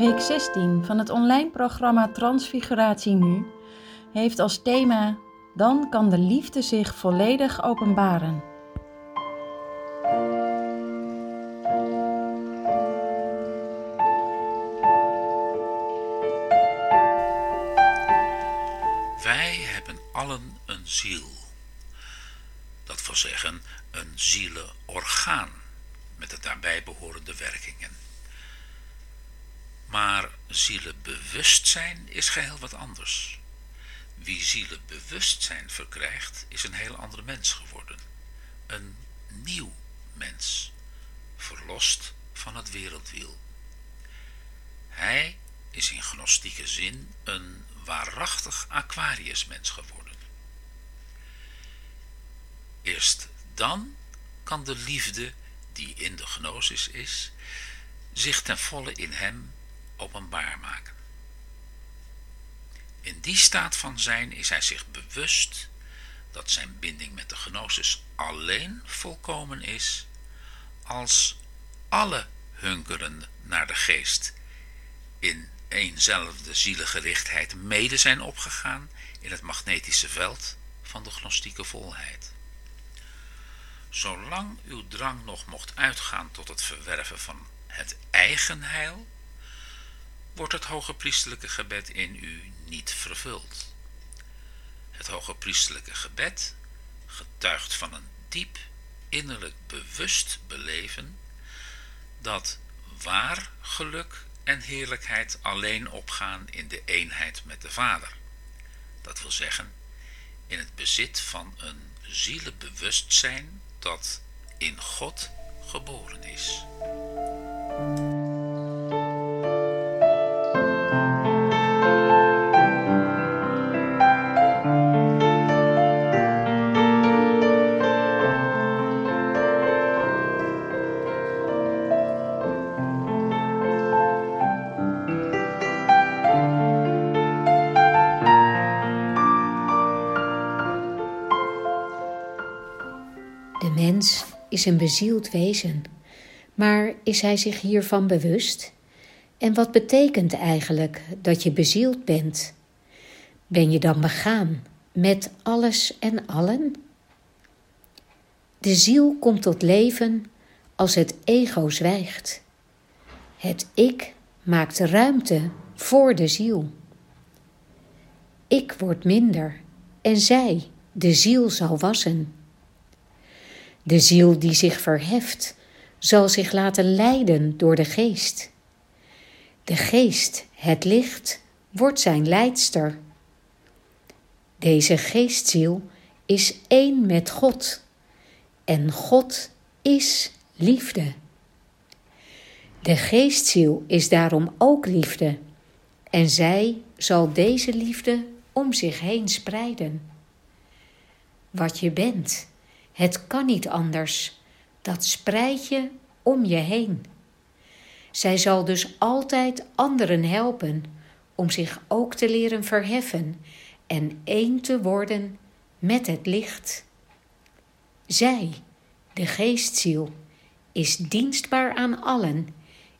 Week 16 van het online programma Transfiguratie Nu heeft als thema Dan kan de liefde zich volledig openbaren. Wij hebben allen een ziel. Dat wil zeggen een zieleorgaan met de daarbij behorende werkingen. Maar zielenbewustzijn is geheel wat anders. Wie zielenbewustzijn verkrijgt, is een heel andere mens geworden. Een nieuw mens, verlost van het wereldwiel. Hij is in gnostieke zin een waarachtig Aquariusmens geworden. Eerst dan kan de liefde die in de gnosis is, zich ten volle in hem openbaar maken. In die staat van zijn is hij zich bewust dat zijn binding met de gnosis alleen volkomen is als alle hunkeren naar de geest in eenzelfde zielengerichtheid mede zijn opgegaan in het magnetische veld van de gnostieke volheid. Zolang uw drang nog mocht uitgaan tot het verwerven van het eigen heil, wordt het hoge priestelijke gebed in u niet vervuld. Het hoge priestelijke gebed getuigt van een diep innerlijk bewust beleven dat waar geluk en heerlijkheid alleen opgaan in de eenheid met de Vader. Dat wil zeggen, in het bezit van een zielenbewustzijn dat in God geboren is. De mens is een bezield wezen, maar is hij zich hiervan bewust? En wat betekent eigenlijk dat je bezield bent? Ben je dan begaan met alles en allen? De ziel komt tot leven als het ego zwijgt. Het ik maakt ruimte voor de ziel. Ik word minder en zij, de ziel, zal wassen. De ziel die zich verheft, zal zich laten leiden door de geest. De geest, het licht, wordt zijn leidster. Deze geestziel is één met God en God is liefde. De geestziel is daarom ook liefde en zij zal deze liefde om zich heen spreiden. Wat je bent, het kan niet anders, dat spreid je om je heen. Zij zal dus altijd anderen helpen om zich ook te leren verheffen en één te worden met het licht. Zij, de geestziel, is dienstbaar aan allen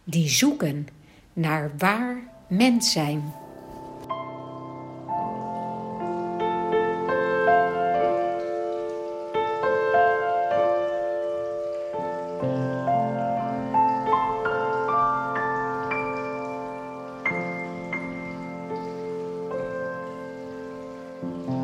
die zoeken naar waar mens zijn. 了。